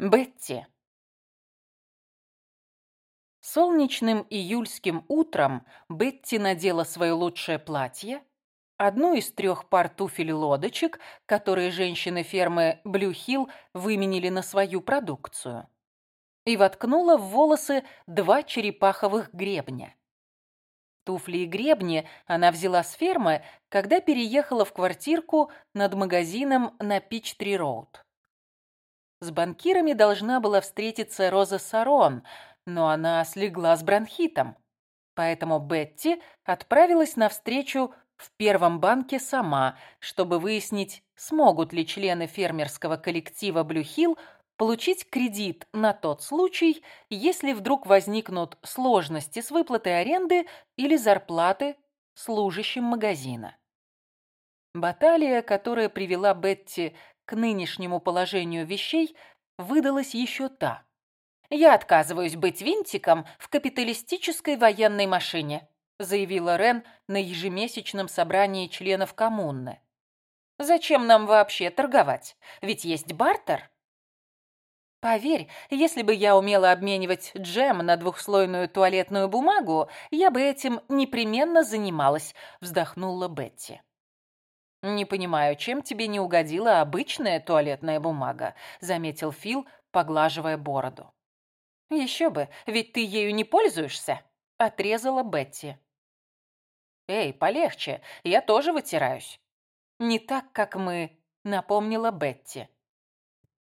Бетти. Солнечным июльским утром Бетти надела свое лучшее платье, одну из трех пар туфель-лодочек, которые женщины фермы Блюхилл выменили на свою продукцию, и воткнула в волосы два черепаховых гребня. Туфли и гребни она взяла с фермы, когда переехала в квартирку над магазином на Пич-Три-Роуд. С банкирами должна была встретиться Роза Сарон, но она слегла с бронхитом. Поэтому Бетти отправилась на встречу в первом банке сама, чтобы выяснить, смогут ли члены фермерского коллектива Блюхилл получить кредит на тот случай, если вдруг возникнут сложности с выплатой аренды или зарплаты служащим магазина. Баталия, которая привела Бетти к нынешнему положению вещей выдалась еще та. «Я отказываюсь быть винтиком в капиталистической военной машине», заявила Рен на ежемесячном собрании членов коммуны. «Зачем нам вообще торговать? Ведь есть бартер». Поверь, если бы я умела обменивать джем на двухслойную туалетную бумагу, я бы этим непременно занималась, вздохнула Бетти. «Не понимаю, чем тебе не угодила обычная туалетная бумага», заметил Фил, поглаживая бороду. «Еще бы, ведь ты ею не пользуешься», отрезала Бетти. «Эй, полегче, я тоже вытираюсь». «Не так, как мы», напомнила Бетти.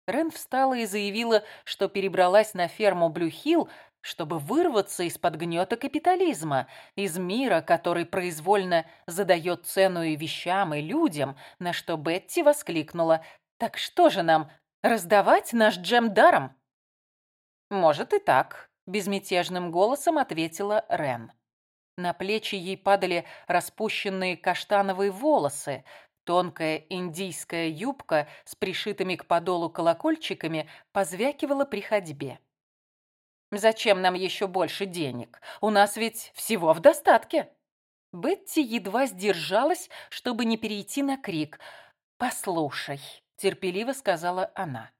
Рен встала и заявила, что перебралась на ферму Блюхилл, чтобы вырваться из-под гнета капитализма, из мира, который произвольно задает цену и вещам, и людям, на что Бетти воскликнула. «Так что же нам, раздавать наш джем даром?» «Может и так», — безмятежным голосом ответила Рен. На плечи ей падали распущенные каштановые волосы, Тонкая индийская юбка с пришитыми к подолу колокольчиками позвякивала при ходьбе. Зачем нам еще больше денег? У нас ведь всего в достатке. Бетти едва сдержалась, чтобы не перейти на крик. «Послушай», — терпеливо сказала она.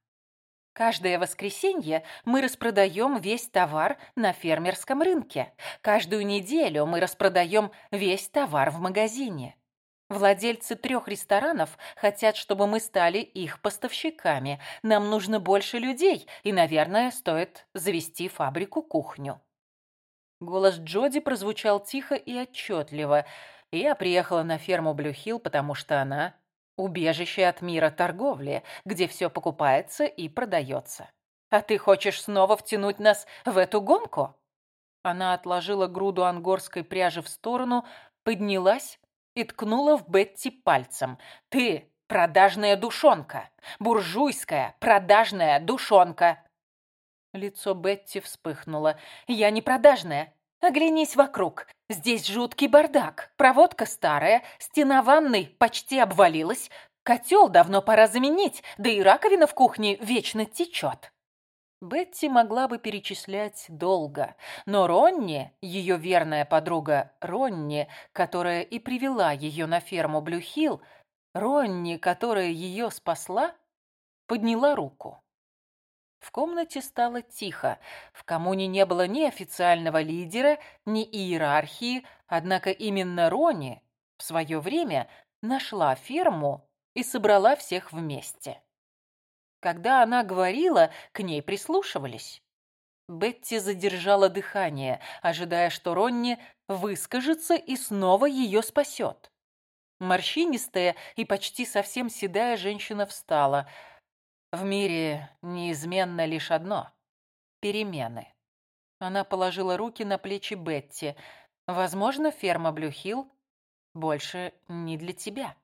Каждое воскресенье мы распродаем весь товар на фермерском рынке. Каждую неделю мы распродаем весь товар в магазине. Владельцы трех ресторанов хотят, чтобы мы стали их поставщиками. Нам нужно больше людей, и, наверное, стоит завести фабрику-кухню». Голос Джоди прозвучал тихо и отчетливо. Я приехала на ферму Блюхилл, потому что она – убежище от мира торговли, где все покупается и продается. А ты хочешь снова втянуть нас в эту гонку?» Она отложила груду ангорской пряжи в сторону, поднялась и ткнула в Бетти пальцем. «Ты продажная душонка! Буржуйская продажная душонка!» Лицо Бетти вспыхнуло. «Я не продажная. Оглянись вокруг. Здесь жуткий бардак. Проводка старая, стена ванной почти обвалилась. Котел давно пора заменить, да и раковина в кухне вечно течет». Бетти могла бы перечислять долго, но Ронни, ее верная подруга Ронни, которая и привела ее на ферму Блюхилл, Ронни, которая ее спасла, подняла руку. В комнате стало тихо. В коммуне не было ни официального лидера, ни иерархии, однако именно Ронни в свое время нашла ферму и собрала всех вместе. Когда она говорила, к ней прислушивались. Бетти задержала дыхание, ожидая, что Ронни выскажется и снова ее спасет. Морщинистая и почти совсем седая женщина встала. В мире неизменно лишь одно — перемены. Она положила руки на плечи Бетти. «Возможно, ферма Блюхилл больше не для тебя».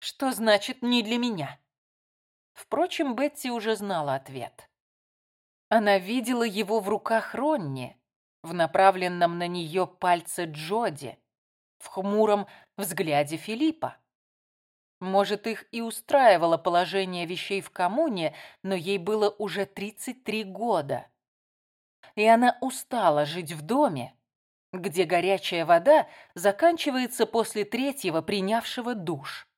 «Что значит «не для меня»?» Впрочем, Бетти уже знала ответ. Она видела его в руках Ронни, в направленном на нее пальце Джоди, в хмуром взгляде Филиппа. Может, их и устраивало положение вещей в коммуне, но ей было уже 33 года. И она устала жить в доме, где горячая вода заканчивается после третьего принявшего душ.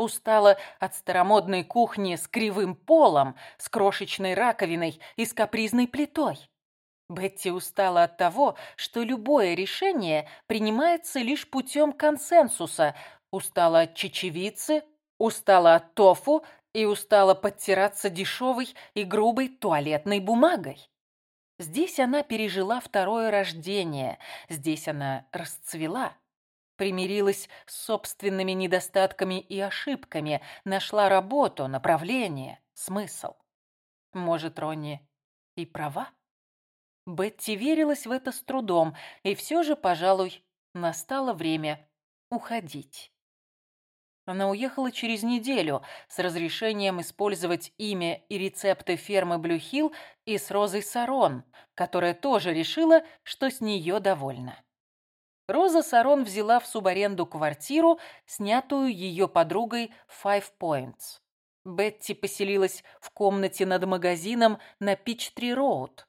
Устала от старомодной кухни с кривым полом, с крошечной раковиной и с капризной плитой. Бетти устала от того, что любое решение принимается лишь путем консенсуса. Устала от чечевицы, устала от тофу и устала подтираться дешевой и грубой туалетной бумагой. Здесь она пережила второе рождение, здесь она расцвела примирилась с собственными недостатками и ошибками, нашла работу, направление, смысл. Может, Ронни и права? Бетти верилась в это с трудом, и все же, пожалуй, настало время уходить. Она уехала через неделю с разрешением использовать имя и рецепты фермы Блюхилл и с Розой Сарон, которая тоже решила, что с нее довольна. Роза Сарон взяла в субаренду квартиру, снятую ее подругой Five Points. Бетти поселилась в комнате над магазином на Пич-Три-Роуд.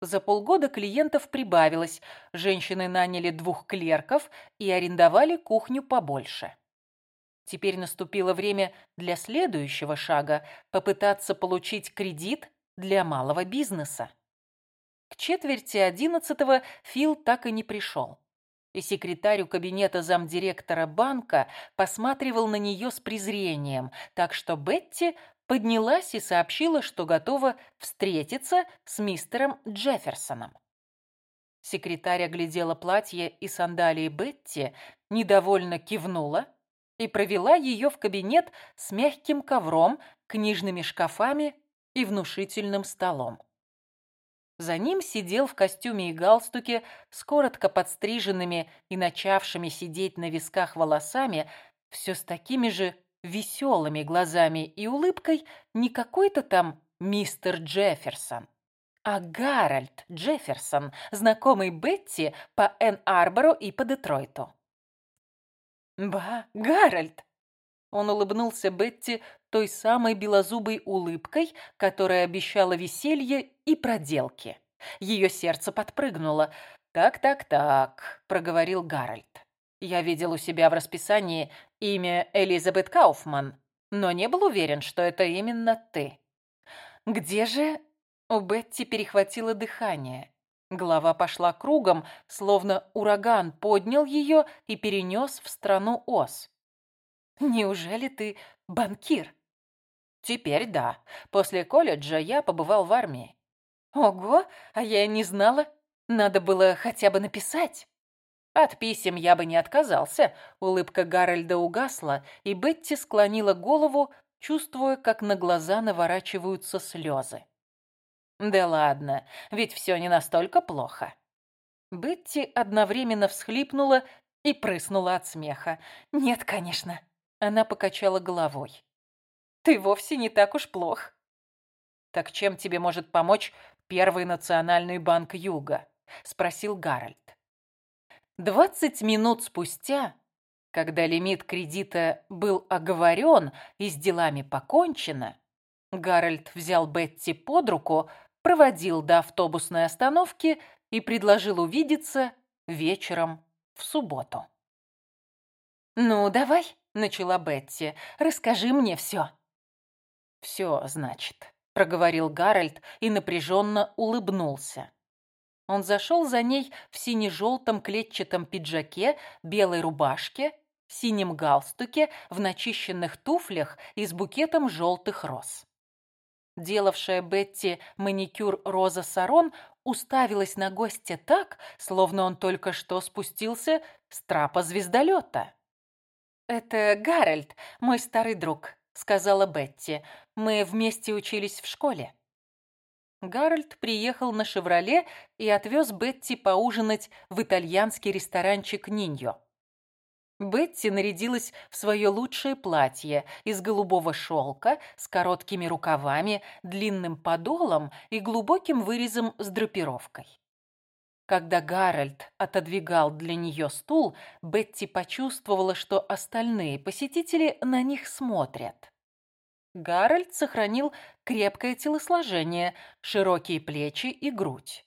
За полгода клиентов прибавилось, женщины наняли двух клерков и арендовали кухню побольше. Теперь наступило время для следующего шага – попытаться получить кредит для малого бизнеса. К четверти одиннадцатого Фил так и не пришел и секретарю кабинета замдиректора банка посматривал на нее с презрением, так что Бетти поднялась и сообщила, что готова встретиться с мистером Джефферсоном. Секретарь оглядела платье и сандалии Бетти, недовольно кивнула и провела ее в кабинет с мягким ковром, книжными шкафами и внушительным столом. За ним сидел в костюме и галстуке с коротко подстриженными и начавшими седеть на висках волосами, все с такими же веселыми глазами и улыбкой не какой-то там мистер Джефферсон, а Гарольд Джефферсон, знакомый Бетти по Энн-Арбору и по Детройту. «Ба, Гарольд!» Он улыбнулся Бетти той самой белозубой улыбкой, которая обещала веселье и проделки. Ее сердце подпрыгнуло. «Так-так-так», — проговорил Гарольд. «Я видел у себя в расписании имя Элизабет Кауфман, но не был уверен, что это именно ты». «Где же...» У Бетти перехватило дыхание. Голова пошла кругом, словно ураган поднял ее и перенес в страну Оз. «Неужели ты банкир?» Теперь да. После колледжа я побывал в армии. Ого, а я и не знала. Надо было хотя бы написать. От писем я бы не отказался. Улыбка Гарольда угасла, и Бетти склонила голову, чувствуя, как на глаза наворачиваются слезы. Да ладно, ведь все не настолько плохо. Бетти одновременно всхлипнула и прыснула от смеха. Нет, конечно. Она покачала головой. Ты вовсе не так уж плох. Так чем тебе может помочь Первый национальный банк Юга? Спросил Гарольд. Двадцать минут спустя, когда лимит кредита был оговорен и с делами покончено, Гарольд взял Бетти под руку, проводил до автобусной остановки и предложил увидеться вечером в субботу. «Ну, давай», — начала Бетти, — «расскажи мне все». «Все, значит», — проговорил Гарольд и напряженно улыбнулся. Он зашел за ней в сине-желтом клетчатом пиджаке, белой рубашке, синем галстуке, в начищенных туфлях и с букетом желтых роз. Делавшая Бетти маникюр Роза Сарон уставилась на гостя так, словно он только что спустился с трапа звездолета. «Это Гарольд, мой старый друг», — сказала Бетти. «Мы вместе учились в школе». Гарольд приехал на «Шевроле» и отвез Бетти поужинать в итальянский ресторанчик «Ниньо». Бетти нарядилась в свое лучшее платье из голубого шелка с короткими рукавами, длинным подолом и глубоким вырезом с драпировкой. Когда Гарольд отодвигал для нее стул, Бетти почувствовала, что остальные посетители на них смотрят. Гарольд сохранил крепкое телосложение, широкие плечи и грудь.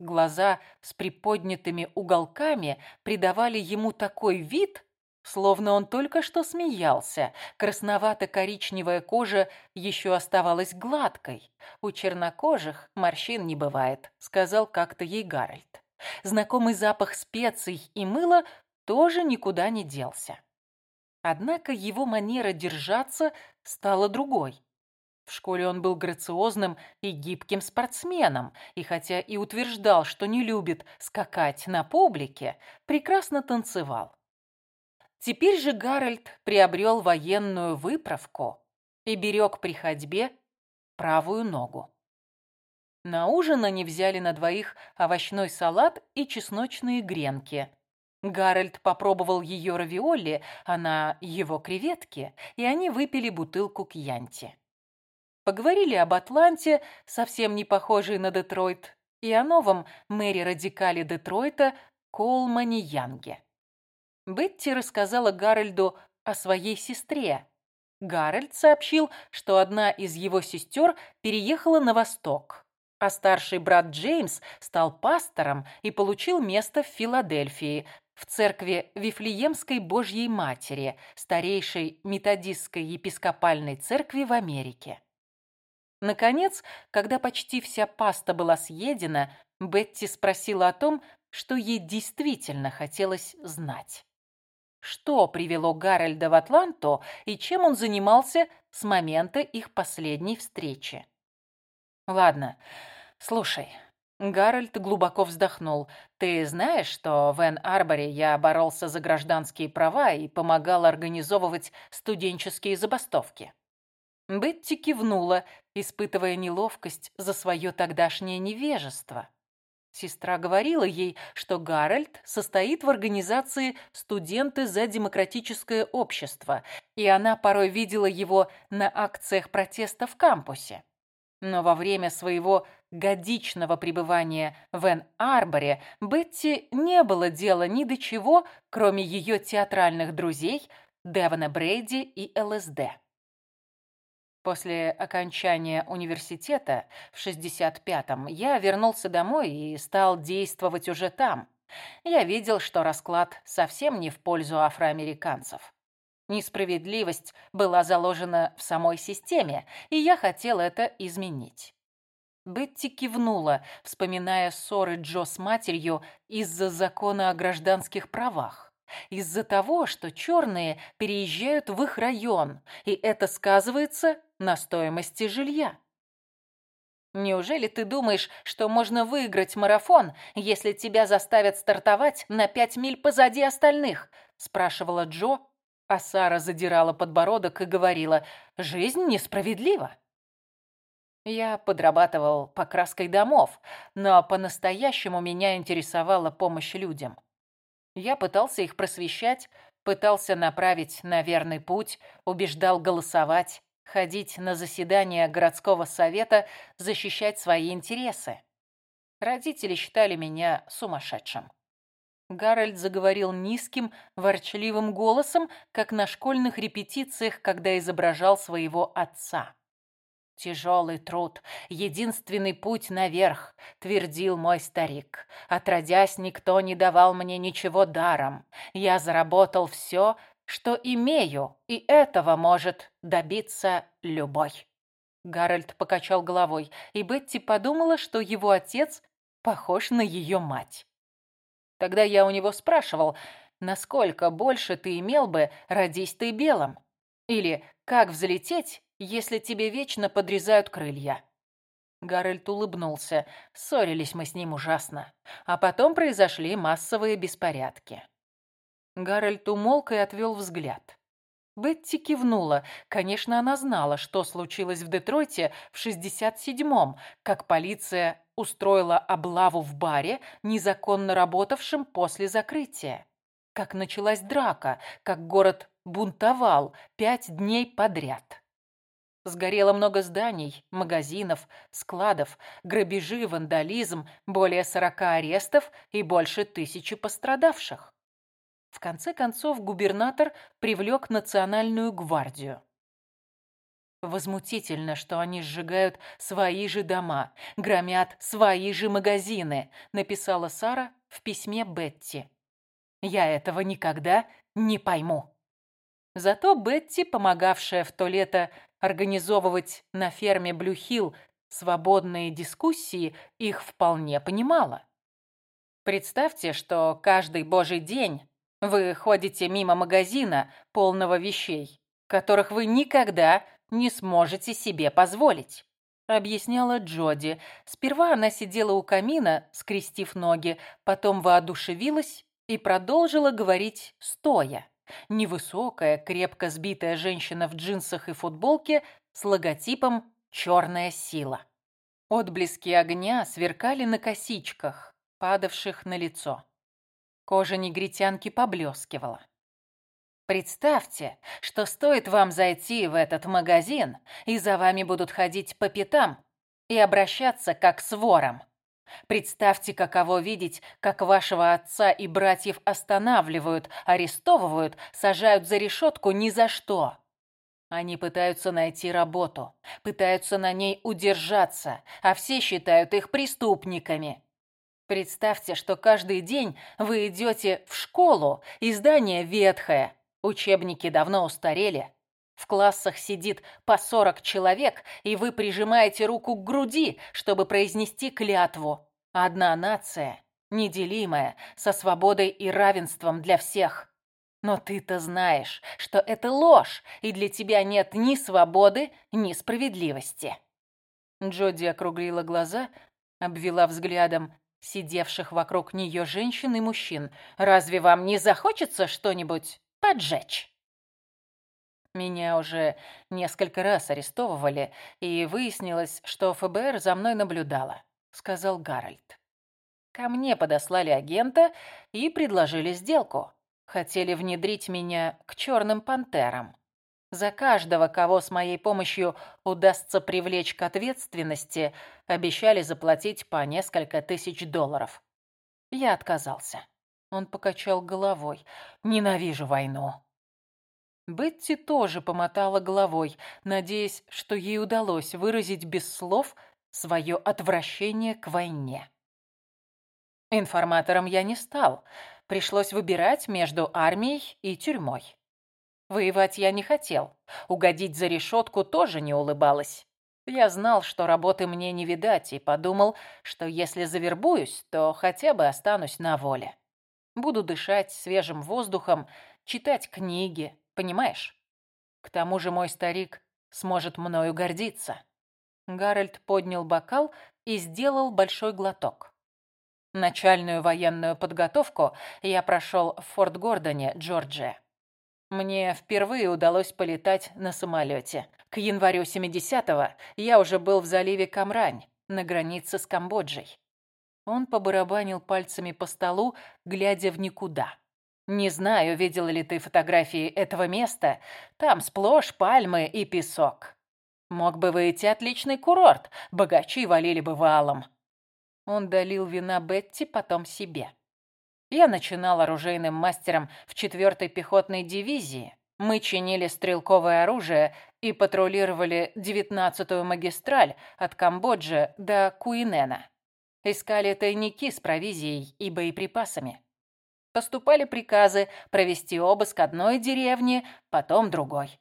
Глаза с приподнятыми уголками придавали ему такой вид, словно он только что смеялся. Красновато-коричневая кожа еще оставалась гладкой. «У чернокожих морщин не бывает», — сказал как-то ей Гарольд. Знакомый запах специй и мыла тоже никуда не делся. Однако его манера держаться стала другой. В школе он был грациозным и гибким спортсменом, и хотя и утверждал, что не любит скакать на публике, прекрасно танцевал. Теперь же Гарольд приобрел военную выправку и берег при ходьбе правую ногу. На ужин они взяли на двоих овощной салат и чесночные гренки. Гарольд попробовал ее равиоли, она его креветки, и они выпили бутылку кьянти. Поговорили об Атланте, совсем не похожей на Детройт, и о новом мэре-радикале Детройта Колмане Янге. Бетти рассказала Гарольду о своей сестре. Гарольд сообщил, что одна из его сестер переехала на восток, а старший брат Джеймс стал пастором и получил место в Филадельфии, в церкви Вифлеемской Божьей Матери, старейшей методистской епископальной церкви в Америке. Наконец, когда почти вся паста была съедена, Бетти спросила о том, что ей действительно хотелось знать что привело Гарольда в Атланту и чем он занимался с момента их последней встречи. «Ладно, слушай». Гарольд глубоко вздохнул. «Ты знаешь, что в Эн-Арборе я боролся за гражданские права и помогал организовывать студенческие забастовки?» Бетти кивнула, испытывая неловкость за свое тогдашнее невежество. Сестра говорила ей, что Гарольд состоит в организации «Студенты за демократическое общество», и она порой видела его на акциях протеста в кампусе. Но во время своего годичного пребывания в Эн-Арборе Бетти не было дела ни до чего, кроме ее театральных друзей Девона Брейди и ЛСД. После окончания университета в 65-м я вернулся домой и стал действовать уже там. Я видел, что расклад совсем не в пользу афроамериканцев. Несправедливость была заложена в самой системе, и я хотел это изменить. Бетти кивнула, вспоминая ссоры Джо с матерью из-за закона о гражданских правах. Из-за того, что черные переезжают в их район, и это сказывается на стоимости жилья. Неужели ты думаешь, что можно выиграть марафон, если тебя заставят стартовать на пять миль позади остальных? спрашивала Джо, а Сара задирала подбородок и говорила: "Жизнь несправедлива". Я подрабатывал покраской домов, но по-настоящему меня интересовала помощь людям. Я пытался их просвещать, пытался направить на верный путь, убеждал голосовать, ходить на заседания городского совета, защищать свои интересы. Родители считали меня сумасшедшим. Гарольд заговорил низким, ворчливым голосом, как на школьных репетициях, когда изображал своего отца. «Тяжелый труд, единственный путь наверх», — твердил мой старик. «Отродясь, никто не давал мне ничего даром. Я заработал все, что имею, и этого может добиться любой». Гарольд покачал головой, и Бетти подумала, что его отец похож на ее мать. Тогда я у него спрашивал, насколько больше ты имел бы, родись ты белым? Или как взлететь, если тебе вечно подрезают крылья». Гарольд улыбнулся. Ссорились мы с ним ужасно. А потом произошли массовые беспорядки. Гарольд умолк и отвел взгляд. Бетти кивнула. Конечно, она знала, что случилось в Детройте в 67-м, как полиция устроила облаву в баре, незаконно работавшем после закрытия. Как началась драка, как город бунтовал пять дней подряд. Сгорело много зданий, магазинов, складов, грабежи, вандализм, более сорока арестов и больше тысячи пострадавших. В конце концов губернатор привлек национальную гвардию. Возмутительно, что они сжигают свои же дома, громят свои же магазины, написала Сара в письме Бетти. Я этого никогда не пойму. Зато Бетти, помогавшая в то лето организовывать на ферме Блюхилл свободные дискуссии, их вполне понимала. Представьте, что каждый божий день вы ходите мимо магазина, полного вещей, которых вы никогда не сможете себе позволить. Объясняла Джоди. Сперва она сидела у камина, скрестив ноги, потом воодушевилась и продолжила говорить стоя. Невысокая, крепко сбитая женщина в джинсах и футболке с логотипом «Черная сила». Отблески огня сверкали на косичках, падавших на лицо. Кожа негритянки поблескивала. Представьте, что стоит вам зайти в этот магазин, и за вами будут ходить по пятам и обращаться как с вором. Представьте, каково видеть, как вашего отца и братьев останавливают, арестовывают, сажают за решетку ни за что. Они пытаются найти работу, пытаются на ней удержаться, а все считают их преступниками. Представьте, что каждый день вы идете в школу, и здание ветхое, Учебники давно устарели. В классах сидит по 40 человек, и вы прижимаете руку к груди, чтобы произнести клятву. Одна нация, неделимая, со свободой и равенством для всех. Но ты-то знаешь, что это ложь, и для тебя нет ни свободы, ни справедливости. Джоди округлила глаза, обвела взглядом сидевших вокруг нее женщин и мужчин. «Разве вам не захочется что-нибудь поджечь. Меня уже несколько раз арестовывали, и выяснилось, что ФБР за мной наблюдало, сказал Гарольд. Ко мне подослали агента и предложили сделку. Хотели внедрить меня к черным пантерам. За каждого, кого с моей помощью удастся привлечь к ответственности, обещали заплатить по несколько тысяч долларов. Я отказался. Он покачал головой. «Ненавижу войну». Бетти тоже помотала головой, надеясь, что ей удалось выразить без слов свое отвращение к войне. Информатором я не стал. Пришлось выбирать между армией и тюрьмой. Воевать я не хотел. Угодить за решетку тоже не улыбалась. Я знал, что работы мне не видать, и подумал, что если завербуюсь, то хотя бы останусь на воле. Буду дышать свежим воздухом, читать книги, понимаешь? К тому же мой старик сможет мною гордиться. Гарольд поднял бокал и сделал большой глоток. Начальную военную подготовку я прошел в Форт Гордоне, Джорджия. Мне впервые удалось полетать на самолете. К январю 70-го я уже был в заливе Камрань, на границе с Камбоджей. Он побарабанил пальцами по столу, глядя в никуда. «Не знаю, видел ли ты фотографии этого места. Там сплошь пальмы и песок. Мог бы выйти отличный курорт, богачи валили бы валом». Он долил вина Бетти, потом себе. Я начинал оружейным мастером в 4-й пехотной дивизии. Мы чинили стрелковое оружие и патрулировали 19-ю магистраль от Камбоджи до Куинена. Искали тайники с провизией и боеприпасами. Поступали приказы провести обыск одной деревни, потом другой.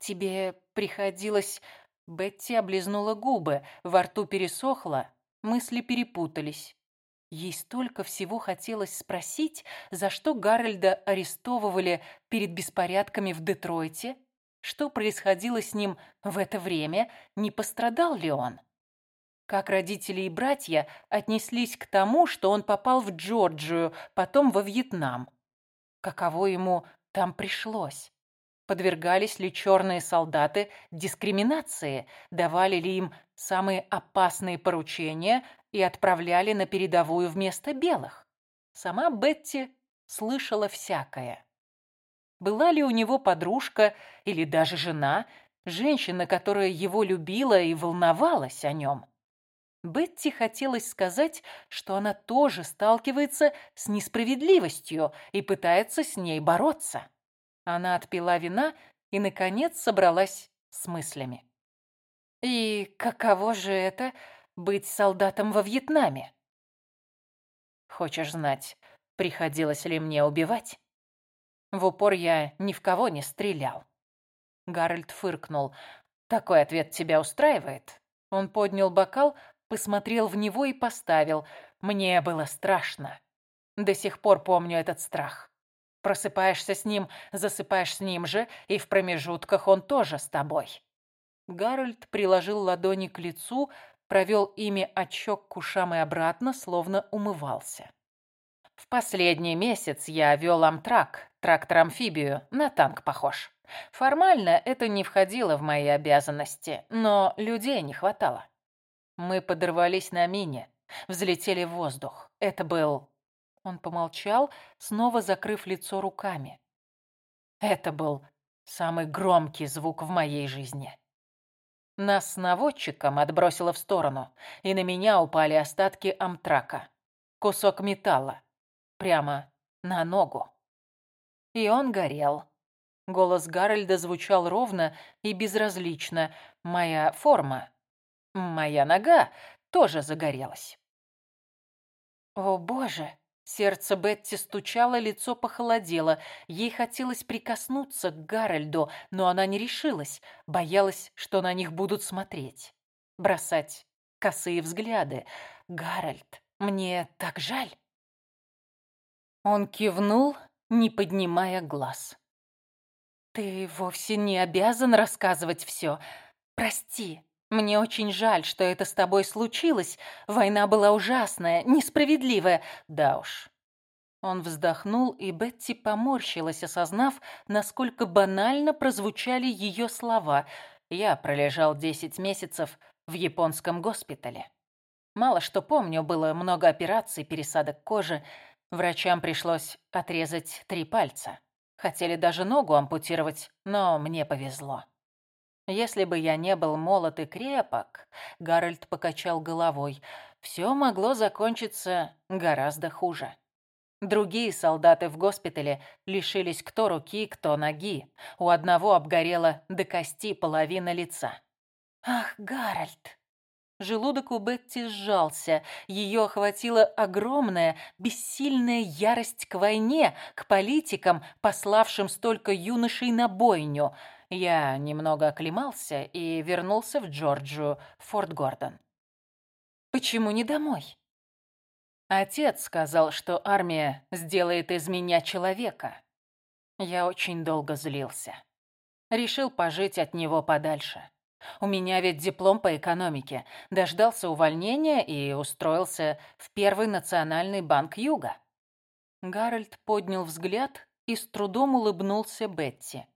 «Тебе приходилось...» Бетти облизнула губы, во рту пересохло, мысли перепутались. Ей столько всего хотелось спросить, за что Гарольда арестовывали перед беспорядками в Детройте, что происходило с ним в это время, не пострадал ли он. Как родители и братья отнеслись к тому, что он попал в Джорджию, потом во Вьетнам? Каково ему там пришлось? Подвергались ли черные солдаты дискриминации, давали ли им самые опасные поручения и отправляли на передовую вместо белых? Сама Бетти слышала всякое. Была ли у него подружка или даже жена, женщина, которая его любила и волновалась о нем? Бетти хотелось сказать, что она тоже сталкивается с несправедливостью и пытается с ней бороться. Она отпила вина и, наконец, собралась с мыслями. «И каково же это быть солдатом во Вьетнаме?» «Хочешь знать, приходилось ли мне убивать?» В упор я ни в кого не стрелял. Гарольд фыркнул. «Такой ответ тебя устраивает?» Он поднял бокал, посмотрел в него и поставил. Мне было страшно. До сих пор помню этот страх. Просыпаешься с ним, засыпаешь с ним же, и в промежутках он тоже с тобой. Гарольд приложил ладони к лицу, провел ими от щек к ушам и обратно, словно умывался. В последний месяц я вел амтрак, трактор-амфибию, на танк похож. Формально это не входило в мои обязанности, но людей не хватало. Мы подорвались на мине, взлетели в воздух. Это был... Он помолчал, снова закрыв лицо руками. Это был самый громкий звук в моей жизни. Нас с наводчиком отбросило в сторону, и на меня упали остатки амтрака. Кусок металла. Прямо на ногу. И он горел. Голос Гарольда звучал ровно и безразлично. Моя форма, моя нога тоже загорелась. О, боже! Сердце Бетти стучало, лицо похолодело. Ей хотелось прикоснуться к Гарольду, но она не решилась, боялась, что на них будут смотреть. Бросать косые взгляды. «Гарольд, мне так жаль!» Он кивнул, не поднимая глаз. «Ты вовсе не обязан рассказывать все. Прости, мне очень жаль, что это с тобой случилось. Война была ужасная, несправедливая. Да уж». Он вздохнул, и Бетти поморщилась, осознав, насколько банально прозвучали ее слова. «Я пролежал десять месяцев в японском госпитале. Мало что помню, было много операций, пересадок кожи. Врачам пришлось отрезать три пальца. Хотели даже ногу ампутировать, но мне повезло. Если бы я не был молод и крепок, Гарольд покачал головой, все могло закончиться гораздо хуже. Другие солдаты в госпитале лишились кто руки, кто ноги. У одного обгорела до кости половина лица. «Ах, Гарольд!» Желудок у Бетти сжался. Ее охватила огромная, бессильная ярость к войне, к политикам, пославшим столько юношей на бойню. Я немного оклемался и вернулся в Джорджию, в Форт Гордон. «Почему не домой?» Отец сказал, что армия сделает из меня человека. Я очень долго злился. Решил пожить от него подальше. У меня ведь диплом по экономике. Дождался увольнения и устроился в Первый национальный банк Юга. Гарольд поднял взгляд и с трудом улыбнулся Бетти.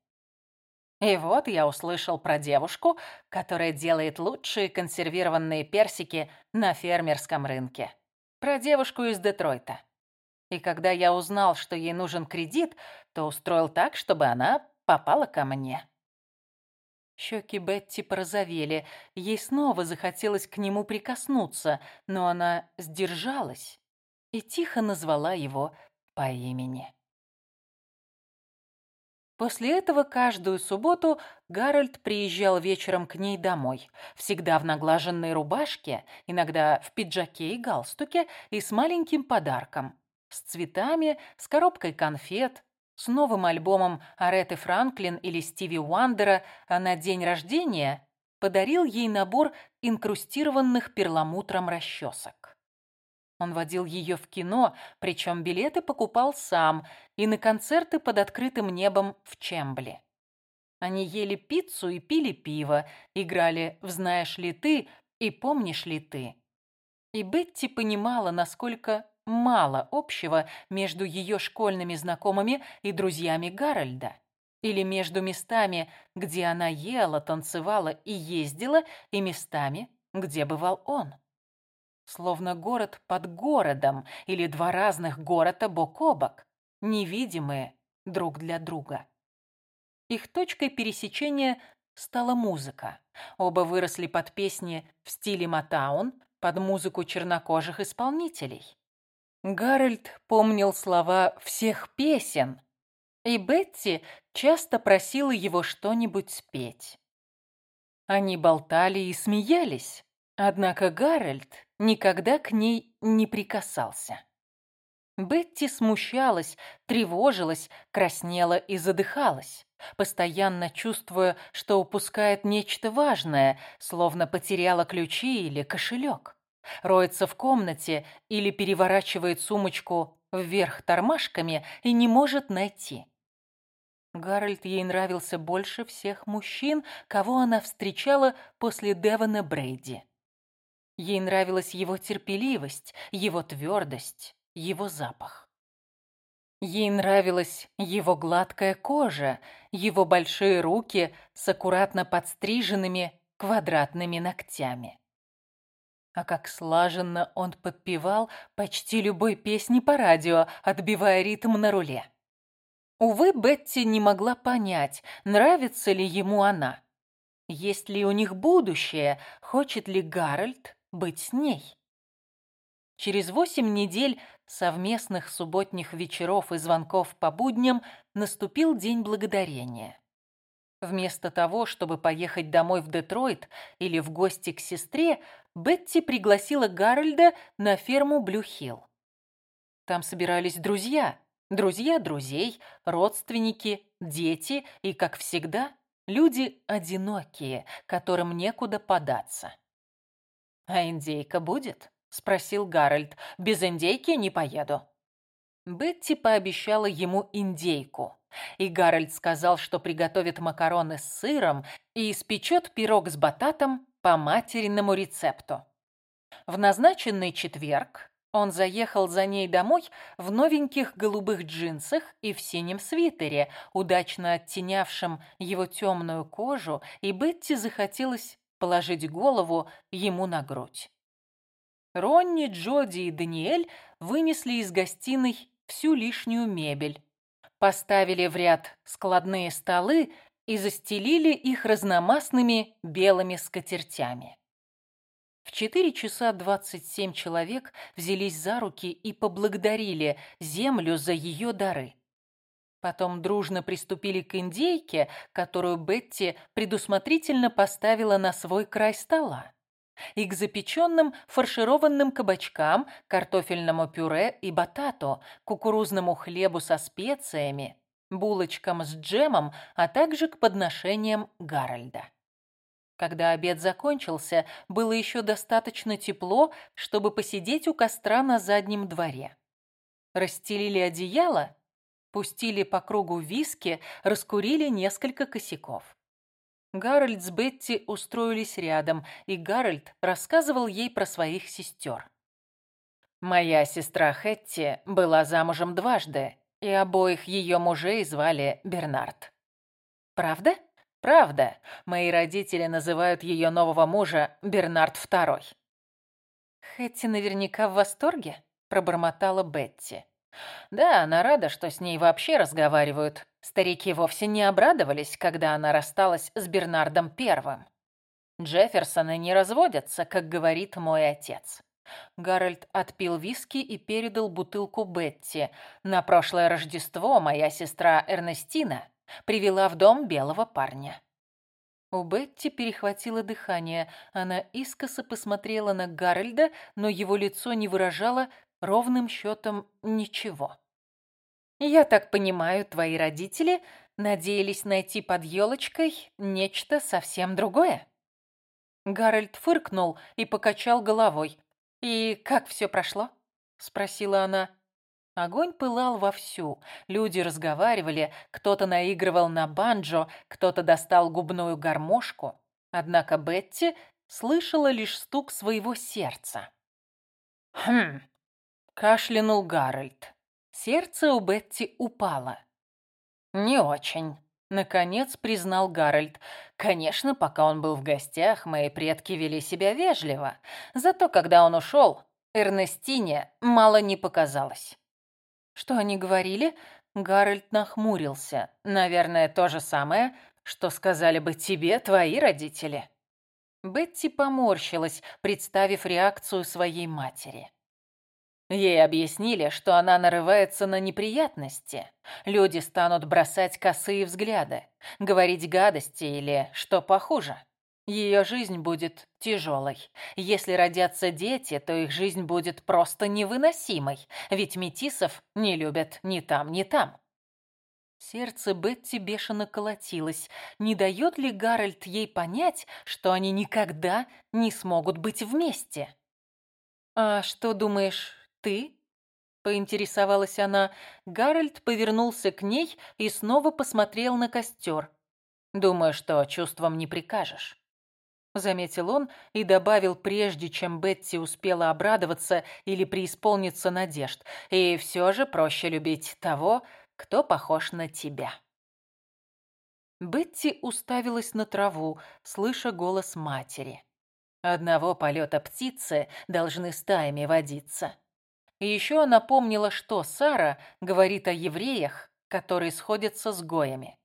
И вот я услышал про девушку, которая делает лучшие консервированные персики на фермерском рынке. Про девушку из Детройта. И когда я узнал, что ей нужен кредит, то устроил так, чтобы она попала ко мне. Щеки Бетти порозовели. Ей снова захотелось к нему прикоснуться, но она сдержалась и тихо назвала его по имени. После этого каждую субботу Гарольд приезжал вечером к ней домой, всегда в наглаженной рубашке, иногда в пиджаке и галстуке и с маленьким подарком, с цветами, с коробкой конфет, с новым альбомом Ареты Франклин или Стиви Уандера, а на день рождения подарил ей набор инкрустированных перламутром расчесок. Он водил ее в кино, причем билеты покупал сам, и на концерты под открытым небом в Чембли. Они ели пиццу и пили пиво, играли в «Знаешь ли ты» и «Помнишь ли ты». И Бетти понимала, насколько мало общего между ее школьными знакомыми и друзьями Гарольда. Или между местами, где она ела, танцевала и ездила, и местами, где бывал он. Словно город под городом или два разных города бок о бок, невидимые друг для друга. Их точкой пересечения стала музыка. Оба выросли под песни в стиле Мотаун, под музыку чернокожих исполнителей. Гарольд помнил слова всех песен, и Бетти часто просила его что-нибудь спеть. Они болтали и смеялись, однако Гарольд никогда к ней не прикасался. Бетти смущалась, тревожилась, краснела и задыхалась, постоянно чувствуя, что упускает нечто важное, словно потеряла ключи или кошелек. Роется в комнате или переворачивает сумочку вверх тормашками и не может найти. Гарольд ей нравился больше всех мужчин, кого она встречала после Девона Брейди. Ей нравилась его терпеливость, его твердость, его запах. Ей нравилась его гладкая кожа, его большие руки с аккуратно подстриженными квадратными ногтями. А как слаженно он подпевал почти любой песни по радио, отбивая ритм на руле. Увы, Бетти не могла понять, нравится ли ему она. Есть ли у них будущее, хочет ли Гарольд быть с ней. Через восемь недель совместных субботних вечеров и звонков по будням наступил День Благодарения. Вместо того, чтобы поехать домой в Детройт или в гости к сестре, Бетти пригласила Гарольда на ферму Блюхилл. Там собирались друзья, друзья друзей, родственники, дети и, как всегда, люди одинокие, которым некуда податься. «А индейка будет?» — спросил Гарольд. «Без индейки не поеду». Бетти пообещала ему индейку, и Гарольд сказал, что приготовит макароны с сыром и испечет пирог с бататом по материному рецепту. В назначенный четверг он заехал за ней домой в новеньких голубых джинсах и в синем свитере, удачно оттенявшем его темную кожу, и Бетти захотелось положить голову ему на грудь. Ронни, Джоди и Даниэль вынесли из гостиной всю лишнюю мебель, поставили в ряд складные столы и застелили их разномастными белыми скатертями. В 4 часа 27 человек взялись за руки и поблагодарили землю за ее дары. Потом дружно приступили к индейке, которую Бетти предусмотрительно поставила на свой край стола, и к запеченным фаршированным кабачкам, картофельному пюре и батату, кукурузному хлебу со специями, булочкам с джемом, а также к подношениям Гарольда. Когда обед закончился, было еще достаточно тепло, чтобы посидеть у костра на заднем дворе. Расстелили одеяло Пустили по кругу виски, раскурили несколько косяков. Гарольд с Бетти устроились рядом, и Гарольд рассказывал ей про своих сестер. «Моя сестра Хетти была замужем дважды, и обоих ее мужей звали Бернард». «Правда?» «Правда. Мои родители называют ее нового мужа Бернард Второй». «Хетти наверняка в восторге», — пробормотала Бетти. Да, она рада, что с ней вообще разговаривают. Старики вовсе не обрадовались, когда она рассталась с Бернардом Первым. Джефферсоны не разводятся, как говорит мой отец. Гарольд отпил виски и передал бутылку Бетти. На прошлое Рождество моя сестра Эрнестина привела в дом белого парня. У Бетти перехватило дыхание. Она искоса посмотрела на Гарольда, но его лицо не выражало ровным счетом ничего. «Я так понимаю, твои родители надеялись найти под елочкой нечто совсем другое?» Гарольд фыркнул и покачал головой. «И как все прошло?» — спросила она. Огонь пылал вовсю, люди разговаривали, кто-то наигрывал на банджо, кто-то достал губную гармошку. Однако Бетти слышала лишь стук своего сердца. «Хм, Кашлянул Гарольд. Сердце у Бетти упало. «Не очень», — наконец признал Гарольд. «Конечно, пока он был в гостях, мои предки вели себя вежливо. Зато, когда он ушел, Эрнестине мало не показалось». «Что они говорили?» Гарольд нахмурился. «Наверное, то же самое, что сказали бы тебе твои родители». Бетти поморщилась, представив реакцию своей матери. Ей объяснили, что она нарывается на неприятности. Люди станут бросать косые взгляды, говорить гадости или, что похуже, Ее жизнь будет тяжелой. Если родятся дети, то их жизнь будет просто невыносимой, ведь метисов не любят ни там, ни там. Сердце Бетти бешено колотилось. Не дает ли Гарольд ей понять, что они никогда не смогут быть вместе? «А что думаешь ты?» — поинтересовалась она. Гарольд повернулся к ней и снова посмотрел на костер. «Думаю, что чувствам не прикажешь». Заметил он и добавил, прежде чем Бетти успела обрадоваться или преисполниться надежд. И все же проще любить того, кто похож на тебя. Бетти уставилась на траву, слыша голос матери. Одного полета птицы должны стаями водиться. И еще она помнила, что Сара говорит о евреях, которые сходятся с гоями.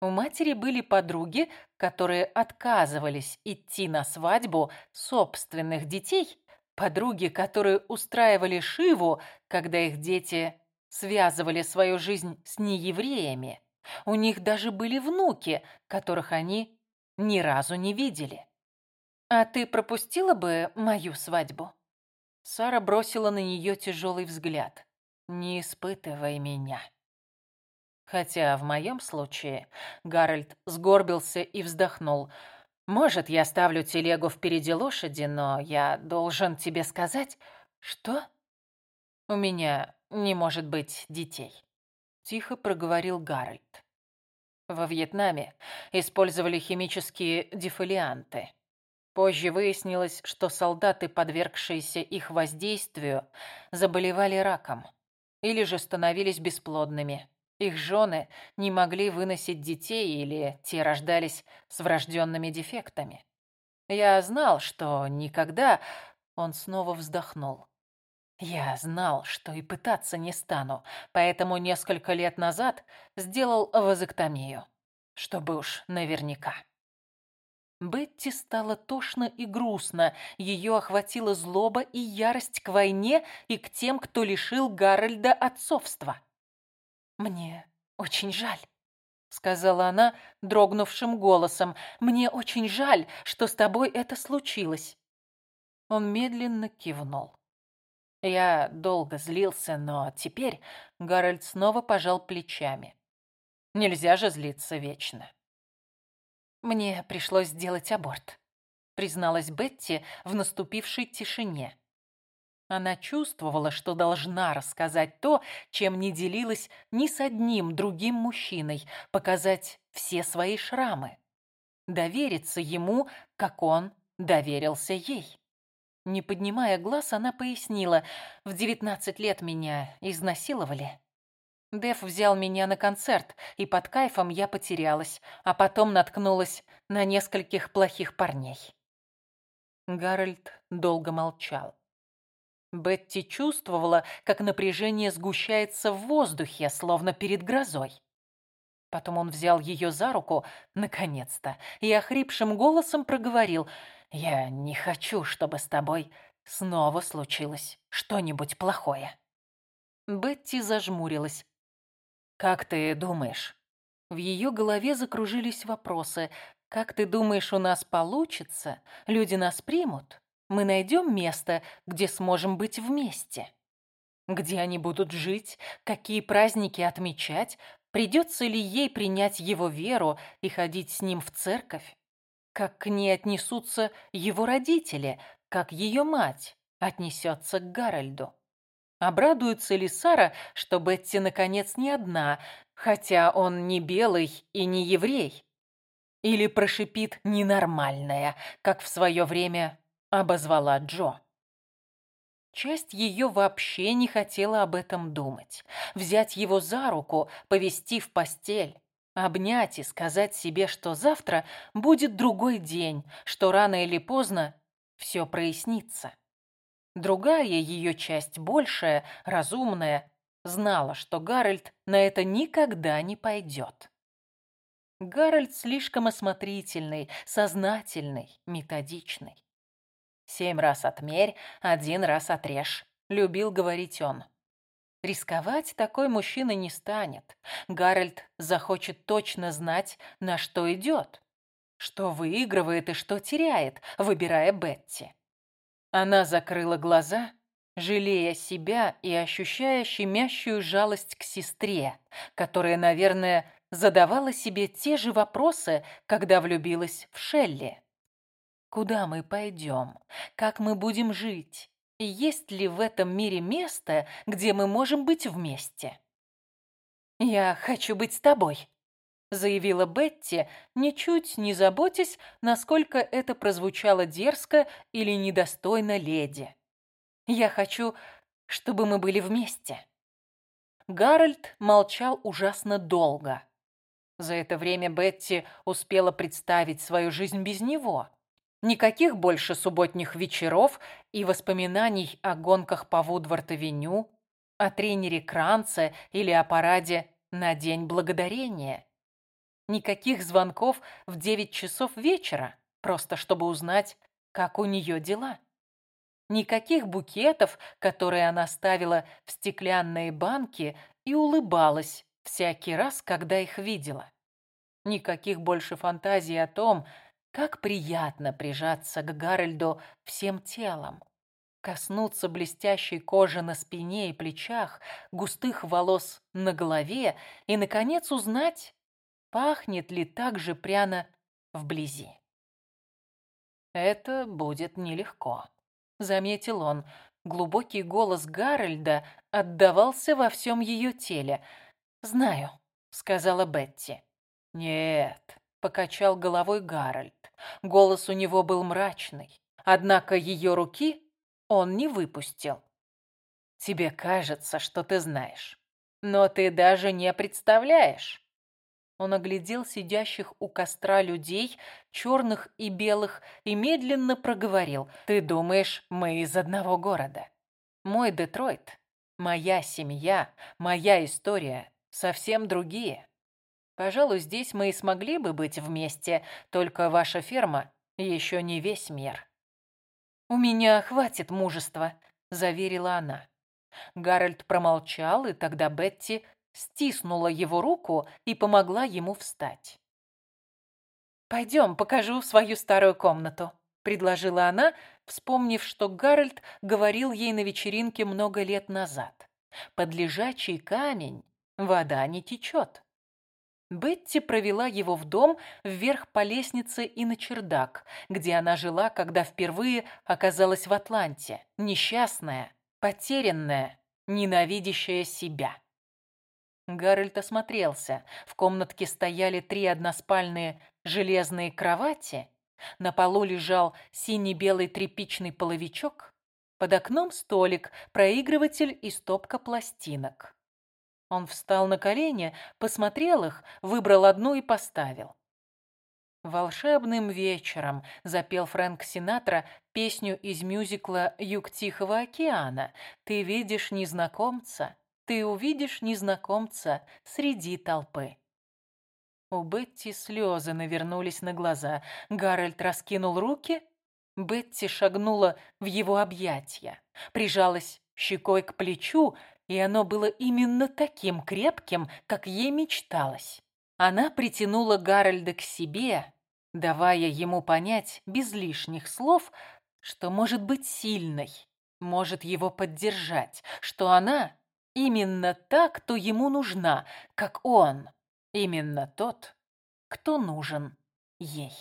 У матери были подруги, которые отказывались идти на свадьбу собственных детей, подруги, которые устраивали Шиву, когда их дети связывали свою жизнь с неевреями. У них даже были внуки, которых они ни разу не видели. «А ты пропустила бы мою свадьбу?» Сара бросила на нее тяжелый взгляд. «Не испытывай меня». Хотя в моем случае Гарольд сгорбился и вздохнул. «Может, я ставлю телегу впереди лошади, но я должен тебе сказать, что...» «У меня не может быть детей», — тихо проговорил Гарольд. Во Вьетнаме использовали химические дефолианты. Позже выяснилось, что солдаты, подвергшиеся их воздействию, заболевали раком или же становились бесплодными. Их жены не могли выносить детей или те рождались с врожденными дефектами. Я знал, что никогда... Он снова вздохнул. Я знал, что и пытаться не стану, поэтому несколько лет назад сделал вазоктомию, чтобы уж наверняка. Бетти стало тошно и грустно. Ее охватила злоба и ярость к войне и к тем, кто лишил Гарольда отцовства. «Мне очень жаль», — сказала она дрогнувшим голосом. «Мне очень жаль, что с тобой это случилось». Он медленно кивнул. Я долго злился, но теперь Гарольд снова пожал плечами. Нельзя же злиться вечно. «Мне пришлось сделать аборт», — призналась Бетти в наступившей тишине. Она чувствовала, что должна рассказать то, чем не делилась ни с одним другим мужчиной, показать все свои шрамы. Довериться ему, как он доверился ей. Не поднимая глаз, она пояснила, в девятнадцать лет меня изнасиловали. Дэв взял меня на концерт, и под кайфом я потерялась, а потом наткнулась на нескольких плохих парней. Гарольд долго молчал. Бетти чувствовала, как напряжение сгущается в воздухе, словно перед грозой. Потом он взял ее за руку, наконец-то, и охрипшим голосом проговорил «Я не хочу, чтобы с тобой снова случилось что-нибудь плохое». Бетти зажмурилась. «Как ты думаешь?» В ее голове закружились вопросы. «Как ты думаешь, у нас получится? Люди нас примут?» мы найдем место, где сможем быть вместе. Где они будут жить, какие праздники отмечать, придется ли ей принять его веру и ходить с ним в церковь. Как к ней отнесутся его родители, как ее мать отнесется к Гарольду. Обрадуется ли Сара, что Бетти наконец не одна, хотя он не белый и не еврей? Или прошипит «ненормальная», как в свое время обозвала Джо. Часть ее вообще не хотела об этом думать. Взять его за руку, повести в постель, обнять и сказать себе, что завтра будет другой день, что рано или поздно все прояснится. Другая ее часть, большая, разумная, знала, что Гарольд на это никогда не пойдет. Гарольд слишком осмотрительный, сознательный, методичный. Семь раз отмерь, один раз отрежь», — любил говорить он. Рисковать такой мужчина не станет. Гарольд захочет точно знать, на что идет. что выигрывает и что теряет, выбирая Бетти. Она закрыла глаза, жалея себя и ощущая щемящую жалость к сестре, которая, наверное, задавала себе те же вопросы, когда влюбилась в Шелли. Куда мы пойдем? Как мы будем жить? И есть ли в этом мире место, где мы можем быть вместе? «Я хочу быть с тобой», — заявила Бетти, ничуть не заботясь, насколько это прозвучало дерзко или недостойно леди. «Я хочу, чтобы мы были вместе». Гарольд молчал ужасно долго. За это время Бетти успела представить свою жизнь без него. Никаких больше субботних вечеров и воспоминаний о гонках по Вудвард-авеню, о тренере Кранце или о параде на День Благодарения. Никаких звонков в девять часов вечера, просто чтобы узнать, как у нее дела. Никаких букетов, которые она ставила в стеклянные банки и улыбалась всякий раз, когда их видела. Никаких больше фантазий о том, как приятно прижаться к Гарольду всем телом, коснуться блестящей кожи на спине и плечах, густых волос на голове и, наконец, узнать, пахнет ли так же пряно вблизи. «Это будет нелегко», — заметил он. Глубокий голос Гарольда отдавался во всем ее теле. «Знаю», — сказала Бетти. «Нет», — покачал головой Гарольд. Голос у него был мрачный, однако ее руки он не выпустил. «Тебе кажется, что ты знаешь, но ты даже не представляешь». Он оглядел сидящих у костра людей, черных и белых, и медленно проговорил. «Ты думаешь, мы из одного города? Мой Детройт, моя семья, моя история совсем другие. Пожалуй, здесь мы и смогли бы быть вместе, только ваша ферма еще не весь мир». «У меня хватит мужества», — заверила она. Гарольд промолчал, и тогда Бетти стиснула его руку и помогла ему встать. «Пойдем, покажу свою старую комнату», — предложила она, вспомнив, что Гарольд говорил ей на вечеринке много лет назад. «Под лежачий камень вода не течет». Бетти провела его в дом, вверх по лестнице и на чердак, где она жила, когда впервые оказалась в Атланте, несчастная, потерянная, ненавидящая себя. Гарольд осмотрелся. В комнатке стояли три односпальные железные кровати, на полу лежал синий-белый тряпичный половичок, под окном столик, проигрыватель и стопка пластинок. Он встал на колени, посмотрел их, выбрал одну и поставил. «Волшебным вечером» запел Фрэнк Синатра песню из мюзикла «Юг Тихого океана». «Ты видишь незнакомца, ты увидишь незнакомца среди толпы». У Бетти слезы навернулись на глаза. Гарольд раскинул руки. Бетти шагнула в его объятья, прижалась щекой к плечу, и оно было именно таким крепким, как ей мечталось. Она притянула Гарольда к себе, давая ему понять без лишних слов, что может быть сильной, может его поддержать, что она именно та, кто ему нужна, как он, именно тот, кто нужен ей.